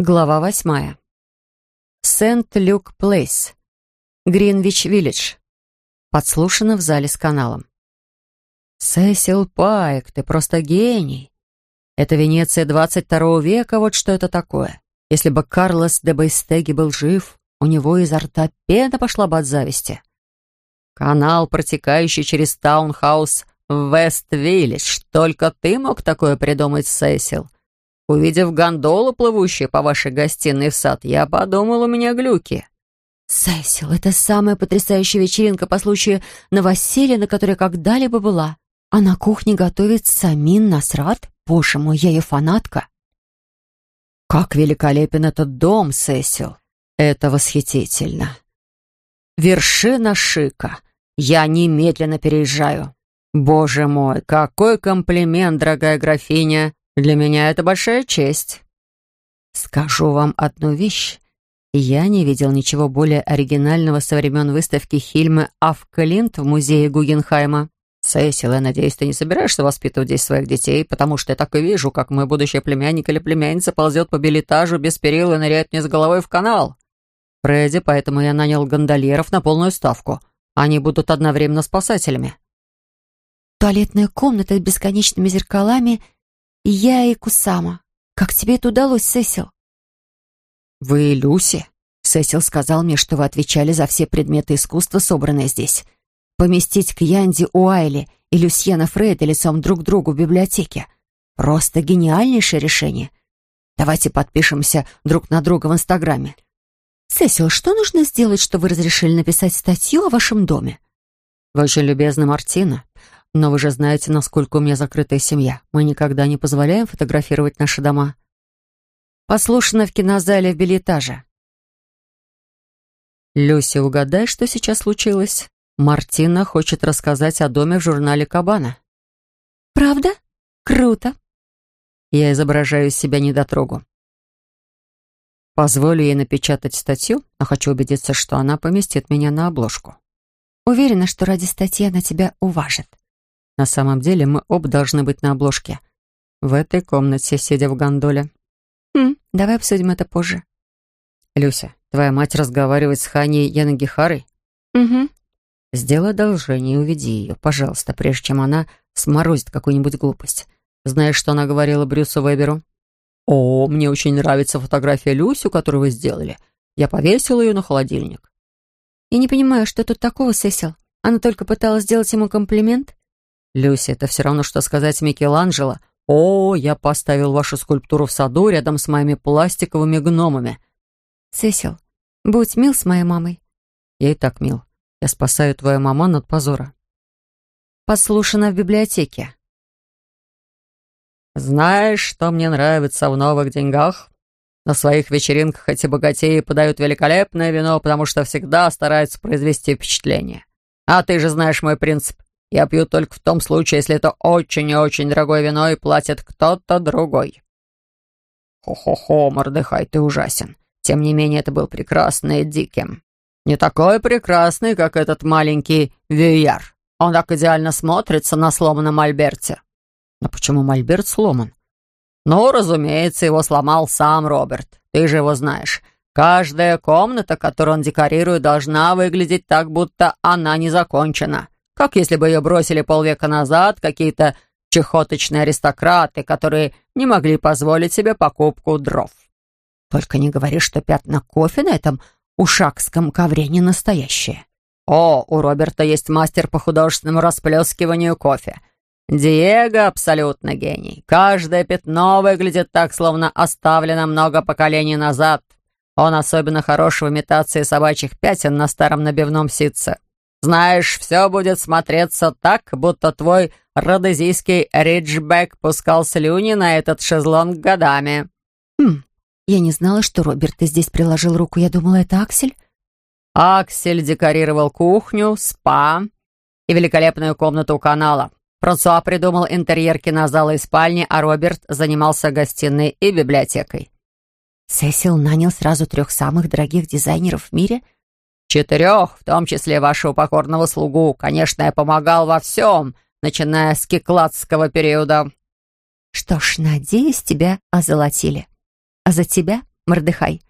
Глава восьмая. Сент-Люк-Плейс. Гринвич-Виллидж. Подслушано в зале с каналом. «Сесил Пайк, ты просто гений! Это Венеция 22 века, вот что это такое. Если бы Карлос де Бейстеги был жив, у него изо рта пена пошла бы от зависти. Канал, протекающий через таунхаус в Вест-Виллидж. Только ты мог такое придумать, Сесил. Увидев гондолу, плывущую по вашей гостиной в сад, я подумал, у меня глюки. Сесил, это самая потрясающая вечеринка по случаю новоселья, на которой когда-либо была. А на кухне готовит Самин Насрат. Боже мой, я ее фанатка. Как великолепен этот дом, Сесил. Это восхитительно. Вершина шика. Я немедленно переезжаю. Боже мой, какой комплимент, дорогая графиня. Для меня это большая честь. Скажу вам одну вещь. Я не видел ничего более оригинального со времен выставки Хильмы Авкалинт в музее Гугенхайма. Сесил, я надеюсь, ты не собираешься воспитывать здесь своих детей, потому что я так и вижу, как мой будущий племянник или племянница ползет по билетажу без перил и ныряет вниз головой в канал. Фредди, поэтому я нанял гондольеров на полную ставку. Они будут одновременно спасателями. Туалетная комната с бесконечными зеркалами — я и Кусама. Как тебе это удалось, Сесил? Вы Люси? Сесил сказал мне, что вы отвечали за все предметы искусства, собранные здесь. Поместить Кьянди Уайли и Люсьена Фрейда лицом друг к другу в библиотеке. Просто гениальнейшее решение. Давайте подпишемся друг на друга в Инстаграме. Сесил, что нужно сделать, чтобы вы разрешили написать статью о вашем доме? Вы очень любезны, Мартина. Но вы же знаете, насколько у меня закрытая семья. Мы никогда не позволяем фотографировать наши дома. Послушано в кинозале в билетаже. Люси, угадай, что сейчас случилось? Мартина хочет рассказать о доме в журнале «Кабана». «Правда? Круто!» Я изображаю из себя недотрогу. Позволю ей напечатать статью, но хочу убедиться, что она поместит меня на обложку. Уверена, что ради статьи она тебя уважит. На самом деле мы оба должны быть на обложке. В этой комнате, сидя в гондоле. Хм, давай обсудим это позже. Люся, твоя мать разговаривает с Ханей Янагихарой? Угу. Сделай одолжение и уведи ее, пожалуйста, прежде чем она сморозит какую-нибудь глупость. Знаешь, что она говорила Брюсу Веберу? «О, мне очень нравится фотография Люсю, которую вы сделали. Я повесила ее на холодильник». «Я не понимаю, что тут такого, Сесил? Она только пыталась сделать ему комплимент?» «Люси, это все равно, что сказать Микеланджело. О, я поставил вашу скульптуру в саду рядом с моими пластиковыми гномами». «Сесил, будь мил с моей мамой». «Я и так мил. Я спасаю твою маман от позора». Послушана в библиотеке. «Знаешь, что мне нравится в новых деньгах?» На своих вечеринках эти богатеи подают великолепное вино, потому что всегда стараются произвести впечатление. А ты же знаешь мой принцип. Я пью только в том случае, если это очень и очень дорогое вино и платит кто-то другой. Хо-хо-хо, Мордыхай, ты ужасен. Тем не менее, это был прекрасный и диким. Не такой прекрасный, как этот маленький Вияр. Он так идеально смотрится на сломанном Альберте. Но почему Мольберт сломан? Ну, разумеется, его сломал сам Роберт. Ты же его знаешь. Каждая комната, которую он декорирует, должна выглядеть так, будто она не закончена. Как если бы ее бросили полвека назад какие-то чехоточные аристократы, которые не могли позволить себе покупку дров. Только не говори, что пятна кофе на этом ушакском ковре не настоящие. О, у Роберта есть мастер по художественному расплескиванию кофе. Диего абсолютно гений. Каждое пятно выглядит так, словно оставлено много поколений назад. Он особенно хорош в имитации собачьих пятен на старом набивном ситце. Знаешь, все будет смотреться так, будто твой родезийский риджбэк пускал слюни на этот шезлонг годами». «Хм, я не знала, что Роберт ты здесь приложил руку. Я думала, это Аксель». Аксель декорировал кухню, спа и великолепную комнату у канала. Франсуа придумал интерьер кинозала и спальни, а Роберт занимался гостиной и библиотекой. Сесил нанял сразу трех самых дорогих дизайнеров в мире — Четырех, в том числе вашего покорного слугу. Конечно, я помогал во всем, начиная с кикладского периода». «Что ж, надеюсь, тебя озолотили. А за тебя Мордыхай.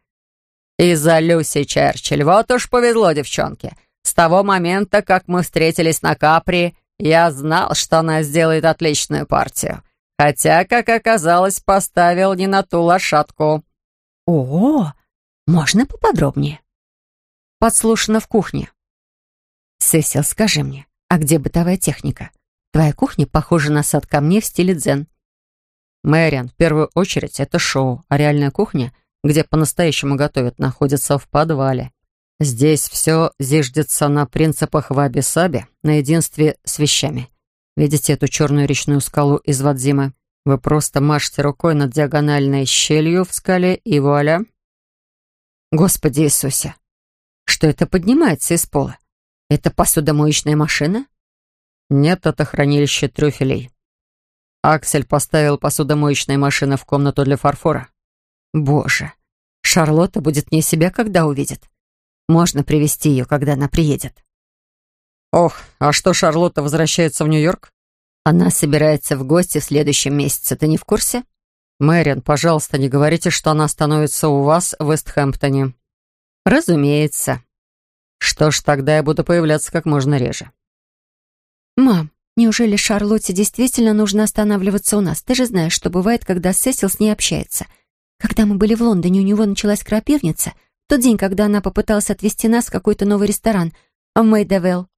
«Из-за Люси Черчилль. Вот уж повезло девчонке. С того момента, как мы встретились на Капри, я знал, что она сделает отличную партию. Хотя, как оказалось, поставил не на ту лошадку». «О, можно поподробнее?» Подслушано в кухне. «Сесил, скажи мне, а где бытовая техника? Твоя кухня похожа на сад камней в стиле дзен». «Мэриан, в первую очередь, это шоу, а реальная кухня, где по-настоящему готовят, находится в подвале. Здесь все зиждется на принципах ваби-саби, на единстве с вещами. Видите эту черную речную скалу из Вадзимы? Вы просто машете рукой над диагональной щелью в скале, и вуаля. Господи Иисусе! Что это поднимается из пола? Это посудомоечная машина? Нет, это хранилище трюфелей. Аксель поставил посудомоечные машины в комнату для фарфора. Боже, Шарлотта будет не себя, когда увидит. Можно привести ее, когда она приедет. Ох, а что Шарлотта возвращается в Нью-Йорк? Она собирается в гости в следующем месяце. Ты не в курсе? Мэриан, пожалуйста, не говорите, что она становится у вас в Вестхэмптоне. Разумеется. Что ж, тогда я буду появляться как можно реже. Мам, неужели Шарлотте действительно нужно останавливаться у нас? Ты же знаешь, что бывает, когда Сесил с ней общается. Когда мы были в Лондоне, у него началась крапивница. Тот день, когда она попыталась отвезти нас в какой-то новый ресторан в Мэйдавелл.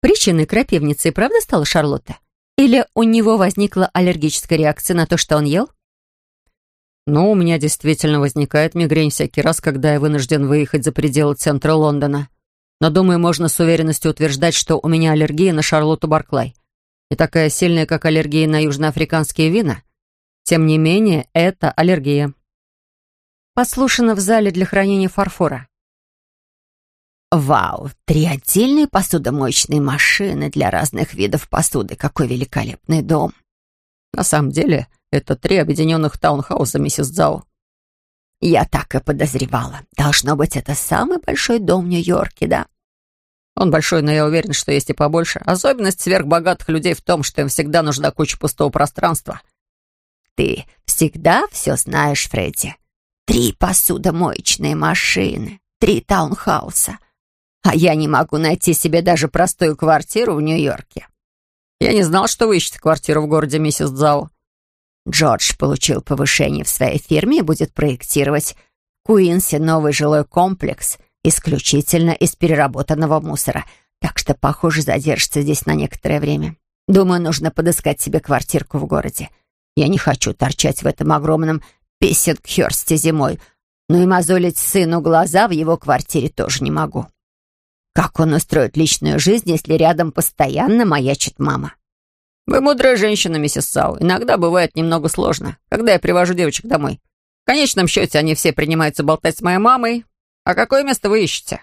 Причиной крапивницы и правда стала Шарлотта? Или у него возникла аллергическая реакция на то, что он ел? Ну, у меня действительно возникает мигрень всякий раз, когда я вынужден выехать за пределы центра Лондона. Но, думаю, можно с уверенностью утверждать, что у меня аллергия на Шарлотту Барклай. Не такая сильная, как аллергия на южноафриканские вина. Тем не менее, это аллергия. Послушано в зале для хранения фарфора. Вау, три отдельные посудомоечные машины для разных видов посуды. Какой великолепный дом. На самом деле, это три объединенных таунхауса, миссис Дзао. Я так и подозревала. Должно быть, это самый большой дом в Нью-Йорке, да? Он большой, но я уверен, что есть и побольше. Особенность сверхбогатых людей в том, что им всегда нужна куча пустого пространства. Ты всегда все знаешь, Фредди. Три посудомоечные машины, три таунхауса. А я не могу найти себе даже простую квартиру в Нью-Йорке. Я не знал, что вы ищете квартиру в городе, миссис Дзао. Джордж получил повышение в своей фирме и будет проектировать в Куинсе новый жилой комплекс исключительно из переработанного мусора, так что, похоже, задержится здесь на некоторое время. Думаю, нужно подыскать себе квартирку в городе. Я не хочу торчать в этом огромном Писсингхёрсте зимой, но и мозолить сыну глаза в его квартире тоже не могу. Как он устроит личную жизнь, если рядом постоянно маячит мама? Вы мудрая женщина, миссис Сау. Иногда бывает немного сложно, когда я привожу девочек домой. В конечном счете они все принимаются болтать с моей мамой. А какое место вы ищете?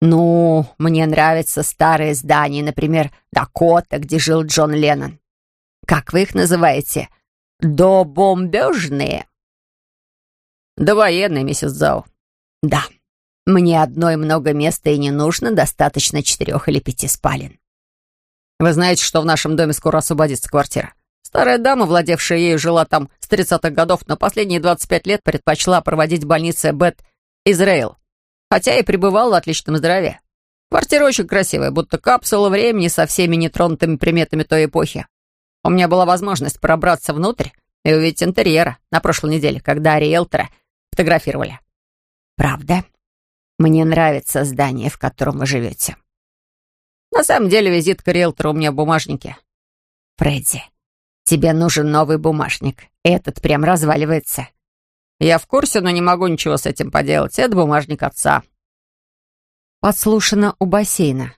Ну, мне нравятся старые здания, например, Дакота, где жил Джон Леннон. Как вы их называете? Добомбежные? Довоенные, миссис Зао. Да. Мне одной много места и не нужно, достаточно четырех или пяти спален. Вы знаете, что в нашем доме скоро освободится квартира? Старая дама, владевшая ею, жила там с 30-х годов, но последние 25 лет предпочла проводить в больнице Бет Израил, хотя и пребывала в отличном здравии. Квартира очень красивая, будто капсула времени со всеми нетронутыми приметами той эпохи. У меня была возможность пробраться внутрь и увидеть интерьера на прошлой неделе, когда риэлтора фотографировали. «Правда? Мне нравится здание, в котором вы живете». На самом деле визитка риэлтора у меня в бумажнике. «Фредди, тебе нужен новый бумажник. Этот прям разваливается». «Я в курсе, но не могу ничего с этим поделать. Это бумажник отца». Подслушано у бассейна.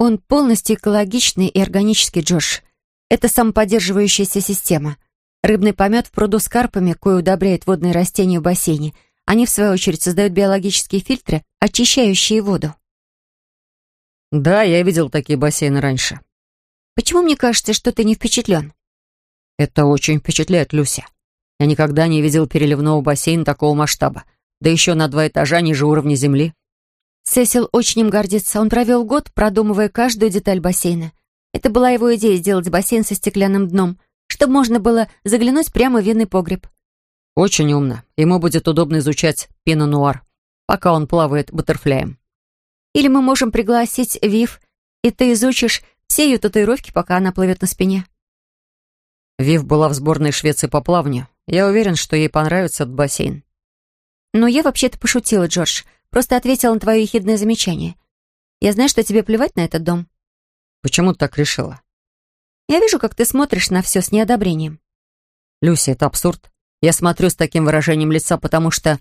Он полностью экологичный и органический, Джош. Это самоподдерживающаяся система. Рыбный помет в пруду с карпами, кое удобряет водные растения в бассейне. Они, в свою очередь, создают биологические фильтры, очищающие воду. Да, я видел такие бассейны раньше. Почему мне кажется, что ты не впечатлен? Это очень впечатляет, Люся. Я никогда не видел переливного бассейна такого масштаба. Да еще на два этажа ниже уровня земли. Сесил очень им гордится. Он провел год, продумывая каждую деталь бассейна. Это была его идея сделать бассейн со стеклянным дном, чтобы можно было заглянуть прямо в винный погреб. Очень умно. Ему будет удобно изучать пино-нуар, пока он плавает баттерфляем. Или мы можем пригласить Вив, и ты изучишь все ее татуировки, пока она плывет на спине. Вив была в сборной Швеции по плаванию. Я уверен, что ей понравится этот бассейн. Но я вообще-то пошутила, Джордж. Просто ответила на твое ехидное замечание. Я знаю, что тебе плевать на этот дом. Почему ты так решила? Я вижу, как ты смотришь на все с неодобрением. Люся, это абсурд. Я смотрю с таким выражением лица, потому что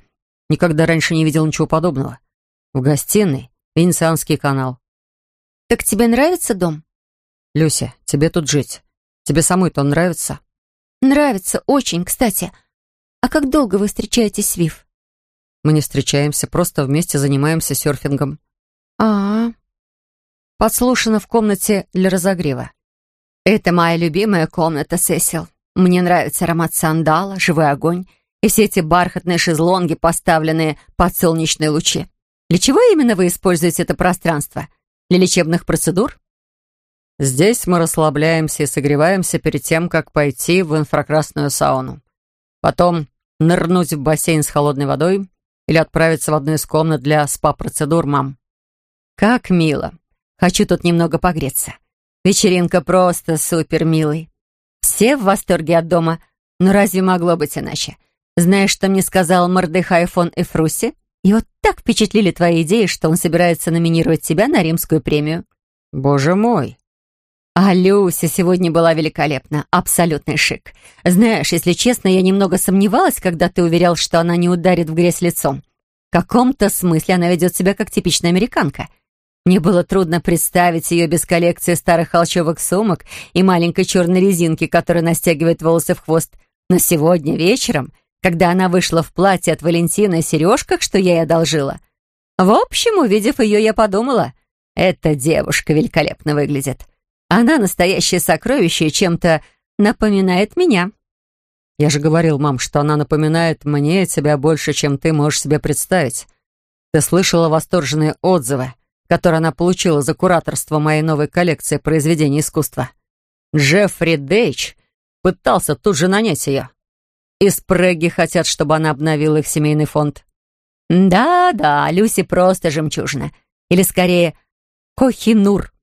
никогда раньше не видел ничего подобного. В гостиной Венецианский канал. Так тебе нравится дом? Люся, тебе тут жить. Тебе самой-то он нравится? Нравится, очень, кстати. А как долго вы встречаетесь с Вив? Мы не встречаемся, просто вместе занимаемся серфингом. А, -а, -а. Подслушано в комнате для разогрева. Это моя любимая комната, Сесил. Мне нравится аромат сандала, живой огонь и все эти бархатные шезлонги, поставленные под солнечные лучи. Для чего именно вы используете это пространство? Для лечебных процедур? Здесь мы расслабляемся и согреваемся перед тем, как пойти в инфракрасную сауну. Потом нырнуть в бассейн с холодной водой или отправиться в одну из комнат для спа-процедур, мам. Как мило. Хочу тут немного погреться. Вечеринка просто супер милый. Все в восторге от дома. Но разве могло быть иначе? Знаешь, что мне сказал Мордехай фон Эфруси? Его так впечатлили твои идеи, что он собирается номинировать тебя на римскую премию. Боже мой. А Люся сегодня была великолепна. Абсолютный шик. Знаешь, если честно, я немного сомневалась, когда ты уверял, что она не ударит в грязь лицом. В каком-то смысле она ведет себя как типичная американка. Мне было трудно представить ее без коллекции старых холчевых сумок и маленькой черной резинки, которая настягивает волосы в хвост. Но сегодня вечером когда она вышла в платье от Валентины и сережках, что я ей одолжила. В общем, увидев ее, я подумала, эта девушка великолепно выглядит. Она настоящее сокровище и чем-то напоминает меня. Я же говорил, мам, что она напоминает мне тебя больше, чем ты можешь себе представить. Ты слышала восторженные отзывы, которые она получила за кураторство моей новой коллекции произведений искусства. Джеффри Дейч пытался тут же нанять ее. Из Преги хотят, чтобы она обновила их семейный фонд. Да-да, Люси просто жемчужина. Или скорее, Кохинур.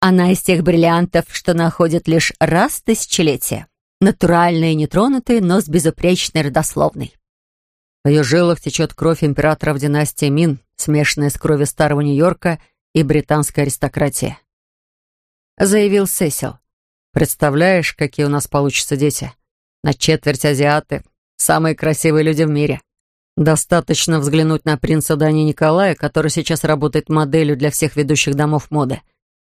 Она из тех бриллиантов, что находят лишь раз в тысячелетие. Натуральные, нетронутые, но с безупречной родословной. В ее жилах течет кровь императоров династии Мин, смешанная с кровью старого Нью-Йорка и британской аристократии. Заявил Сесил. «Представляешь, какие у нас получатся дети?» На четверть азиаты. Самые красивые люди в мире. Достаточно взглянуть на принца Дани Николая, который сейчас работает моделью для всех ведущих домов моды.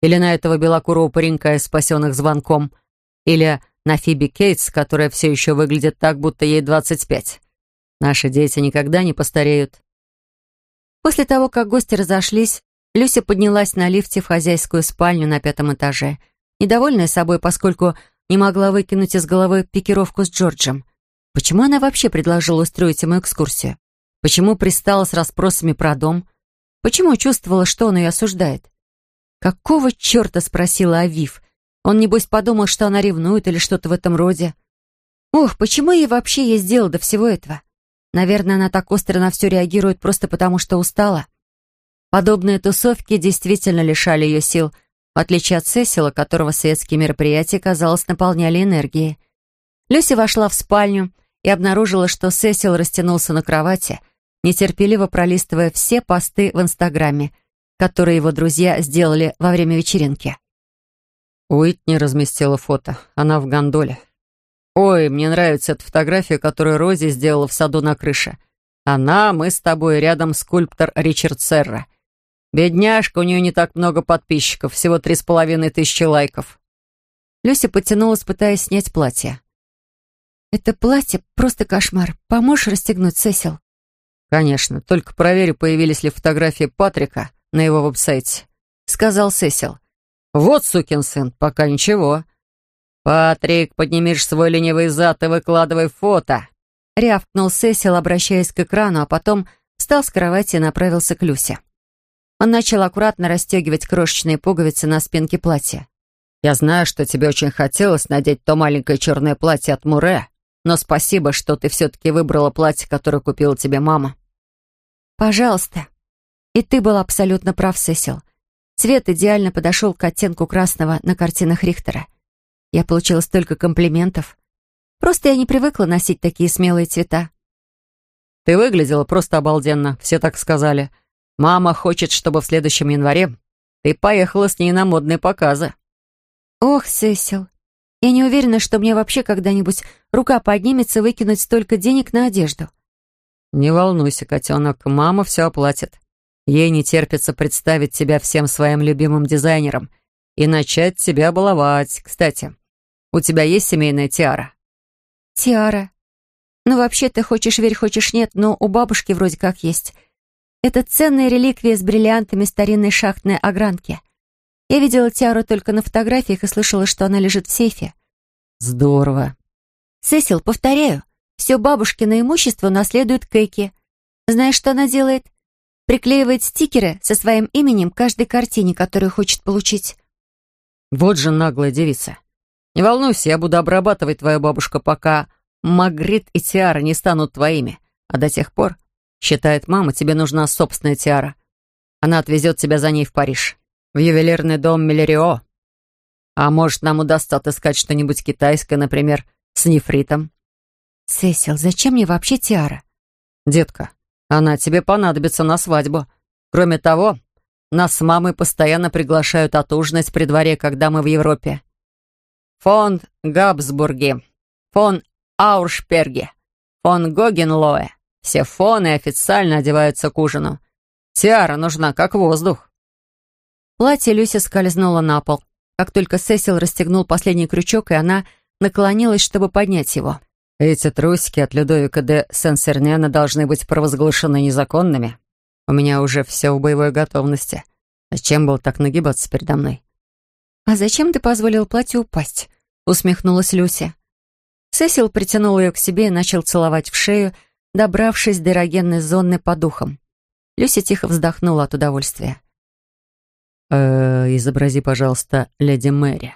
Или на этого белокурого паренька из спасенных звонком. Или на Фиби Кейтс, которая все еще выглядит так, будто ей 25. Наши дети никогда не постареют. После того, как гости разошлись, Люся поднялась на лифте в хозяйскую спальню на пятом этаже, недовольная собой, поскольку не могла выкинуть из головы пикировку с Джорджем. Почему она вообще предложила устроить ему экскурсию? Почему пристала с расспросами про дом? Почему чувствовала, что он ее осуждает? «Какого черта?» — спросила Авив. Он, небось, подумал, что она ревнует или что-то в этом роде. Ох, почему ей вообще есть дело до всего этого? Наверное, она так остро на все реагирует просто потому, что устала. Подобные тусовки действительно лишали ее сил — в отличие от Сесила, которого светские мероприятия, казалось, наполняли энергией. Люси вошла в спальню и обнаружила, что Сесил растянулся на кровати, нетерпеливо пролистывая все посты в Инстаграме, которые его друзья сделали во время вечеринки. Уитни разместила фото. Она в гондоле. «Ой, мне нравится эта фотография, которую Рози сделала в саду на крыше. Она, мы с тобой, рядом скульптор Ричард Серра. Бедняжка, у нее не так много подписчиков, всего три с половиной тысячи лайков. Люся потянулась, пытаясь снять платье. «Это платье просто кошмар. Поможешь расстегнуть, Сесил?» «Конечно. Только проверю, появились ли фотографии Патрика на его веб-сайте», — сказал Сесил. «Вот, сукин сын, пока ничего». «Патрик, поднимешь свой ленивый зад и выкладывай фото», — рявкнул Сесил, обращаясь к экрану, а потом встал с кровати и направился к Люсе. Он начал аккуратно расстегивать крошечные пуговицы на спинке платья. «Я знаю, что тебе очень хотелось надеть то маленькое черное платье от Муре, но спасибо, что ты все-таки выбрала платье, которое купила тебе мама». «Пожалуйста». И ты был абсолютно прав, Сесил. Цвет идеально подошел к оттенку красного на картинах Рихтера. Я получила столько комплиментов. Просто я не привыкла носить такие смелые цвета. Ты выглядела просто обалденно, все так сказали. Мама хочет, чтобы в следующем январе ты поехала с ней на модные показы. Ох, Сесил, я не уверена, что мне вообще когда-нибудь рука поднимется выкинуть столько денег на одежду. Не волнуйся, котенок, мама все оплатит. Ей не терпится представить тебя всем своим любимым дизайнером и начать тебя баловать. Кстати, у тебя есть семейная тиара?» «Тиара. Ну, вообще, ты хочешь верь, хочешь нет, но у бабушки вроде как есть. Это ценная реликвия с бриллиантами старинной шахтной огранки. Я видела тиару только на фотографиях и слышала, что она лежит в сейфе». «Здорово». «Сесил, повторяю, все бабушкино имущество наследует Кэки. Знаешь, что она делает? приклеивает стикеры со своим именем к каждой картине, которую хочет получить. Вот же наглая девица. Не волнуйся, я буду обрабатывать твою бабушку, пока Магрит и Тиара не станут твоими. А до тех пор, считает мама, тебе нужна собственная Тиара. Она отвезет тебя за ней в Париж, в ювелирный дом Миллерио. А может, нам удастся отыскать что-нибудь китайское, например, с нефритом. Сесил, зачем мне вообще Тиара? Детка, она тебе понадобится на свадьбу. Кроме того, нас с мамой постоянно приглашают отужинать при дворе, когда мы в Европе. Фон Габсбурги, фон Ауршперги, фон Гогенлоэ. Все фоны официально одеваются к ужину. Тиара нужна, как воздух. Платье Люси скользнуло на пол. Как только Сесил расстегнул последний крючок, и она наклонилась, чтобы поднять его. Эти трусики от Людовика де Сен-Сернена должны быть провозглашены незаконными. У меня уже все в боевой готовности. Зачем был так нагибаться передо мной? «А зачем ты позволил платью упасть?» — усмехнулась Люся. Сесил притянул ее к себе и начал целовать в шею, добравшись до эрогенной зоны по духам. Люся тихо вздохнула от удовольствия. «Э, «Изобрази, пожалуйста, леди Мэри».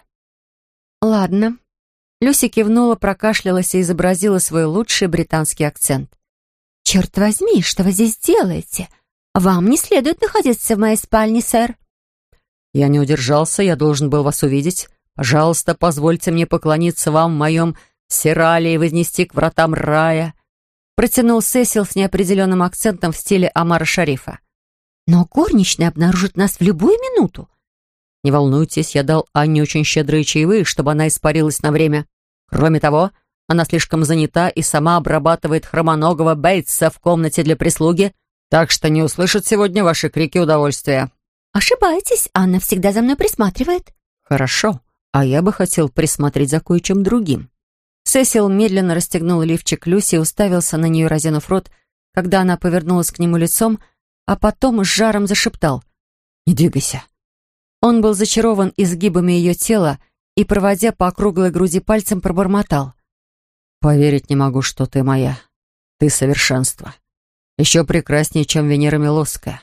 «Ладно», Люси кивнула, прокашлялась и изобразила свой лучший британский акцент. «Черт возьми, что вы здесь делаете? Вам не следует находиться в моей спальне, сэр». «Я не удержался, я должен был вас увидеть. Пожалуйста, позвольте мне поклониться вам в моем сирале и вознести к вратам рая», протянул Сесил с неопределенным акцентом в стиле Амара Шарифа. «Но горничная обнаружит нас в любую минуту. Не волнуйтесь, я дал Анне очень щедрые чаевые, чтобы она испарилась на время. Кроме того, она слишком занята и сама обрабатывает хромоногого Бейтса в комнате для прислуги, так что не услышит сегодня ваши крики удовольствия». «Ошибаетесь, Анна всегда за мной присматривает». «Хорошо, а я бы хотел присмотреть за кое-чем другим». Сесил медленно расстегнул лифчик Люси и уставился на нее, разинув рот, когда она повернулась к нему лицом, а потом с жаром зашептал. «Не двигайся, он был зачарован изгибами ее тела и, проводя по округлой груди пальцем, пробормотал. «Поверить не могу, что ты моя. Ты совершенство. Еще прекраснее, чем Венера Милосская».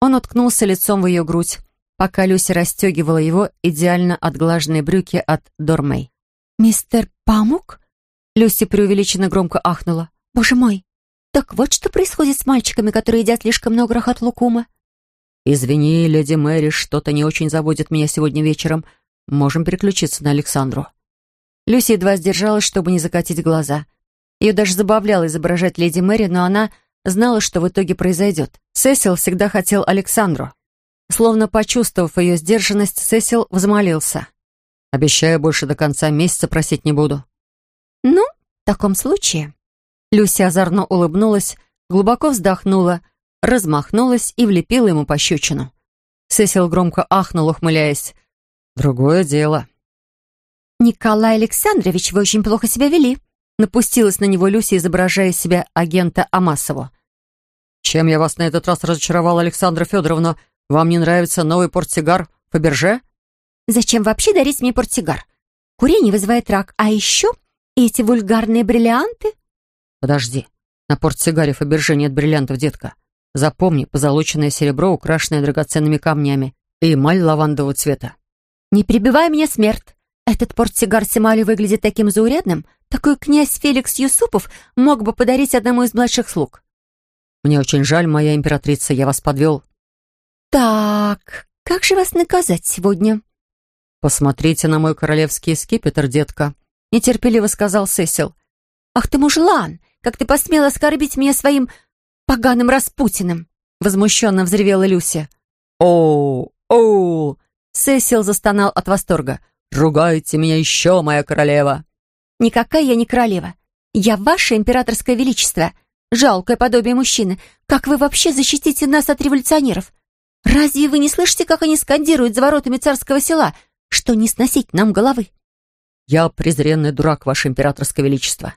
Он уткнулся лицом в ее грудь, пока Люси расстегивала его идеально отглаженные брюки от Дормей. «Мистер Памук?» Люси преувеличенно громко ахнула. «Боже мой! Так вот что происходит с мальчиками, которые едят слишком много рахат лукума. «Извини, леди Мэри, что-то не очень заводит меня сегодня вечером. Можем переключиться на Александру». Люси едва сдержалась, чтобы не закатить глаза. Ее даже забавляло изображать леди Мэри, но она знала, что в итоге произойдет. Сесил всегда хотел Александру. Словно почувствовав ее сдержанность, Сесил взмолился. «Обещаю, больше до конца месяца просить не буду». «Ну, в таком случае...» Люси озорно улыбнулась, глубоко вздохнула — размахнулась и влепила ему пощечину. Сесил громко ахнул, ухмыляясь. «Другое дело». «Николай Александрович, вы очень плохо себя вели», напустилась на него Люся, изображая себя агента Амасову. «Чем я вас на этот раз разочаровал, Александра Федоровна? Вам не нравится новый портсигар Фаберже?» «Зачем вообще дарить мне портсигар? Курение вызывает рак, а еще эти вульгарные бриллианты?» «Подожди, на портсигаре Фаберже нет бриллиантов, детка. Запомни, позолоченное серебро, украшенное драгоценными камнями, и эмаль лавандового цвета. «Не прибивай меня, смерть! Этот портсигар с эмалью выглядит таким заурядным, такой князь Феликс Юсупов мог бы подарить одному из младших слуг. Мне очень жаль, моя императрица, я вас подвел. Так, как же вас наказать сегодня? Посмотрите на мой королевский скипетр, детка, нетерпеливо сказал Сесил. Ах ты мужлан, как ты посмела оскорбить меня своим поганым Распутиным! Возмущенно взревела Люся. О, о! Сесил застонал от восторга. «Ругайте меня еще, моя королева!» «Никакая я не королева. Я ваше императорское величество. Жалкое подобие мужчины. Как вы вообще защитите нас от революционеров? Разве вы не слышите, как они скандируют за воротами царского села, что не сносить нам головы?» «Я презренный дурак, ваше императорское величество».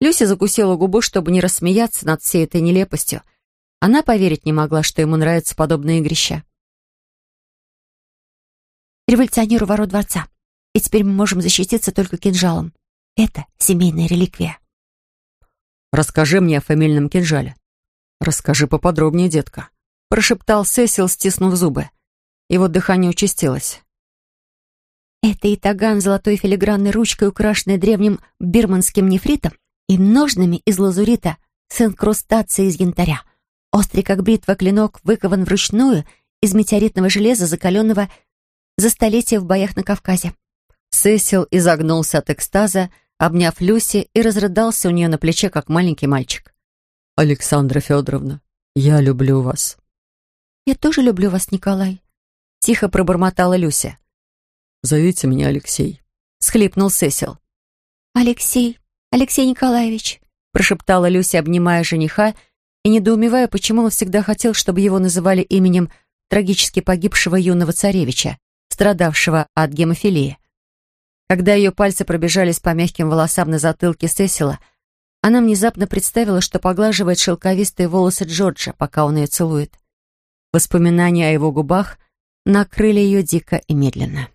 Люся закусила губу, чтобы не рассмеяться над всей этой нелепостью. Она поверить не могла, что ему нравятся подобные игрища. «Революционеру ворот дворца и теперь мы можем защититься только кинжалом. Это семейная реликвия. «Расскажи мне о фамильном кинжале». «Расскажи поподробнее, детка», — прошептал Сесил, стиснув зубы. Его дыхание участилось. Это итаган золотой филигранной ручкой, украшенной древним бирманским нефритом и ножными из лазурита с инкрустацией из янтаря. Острый, как бритва, клинок выкован вручную из метеоритного железа, закаленного за столетия в боях на Кавказе. Сесил изогнулся от экстаза, обняв Люси и разрыдался у нее на плече, как маленький мальчик. «Александра Федоровна, я люблю вас». «Я тоже люблю вас, Николай», — тихо пробормотала Люся. «Зовите меня Алексей», — схлипнул Сесил. «Алексей, Алексей Николаевич», — прошептала Люся, обнимая жениха и недоумевая, почему он всегда хотел, чтобы его называли именем трагически погибшего юного царевича, страдавшего от гемофилии. Когда ее пальцы пробежались по мягким волосам на затылке Сесила, она внезапно представила, что поглаживает шелковистые волосы Джорджа, пока он ее целует. Воспоминания о его губах накрыли ее дико и медленно.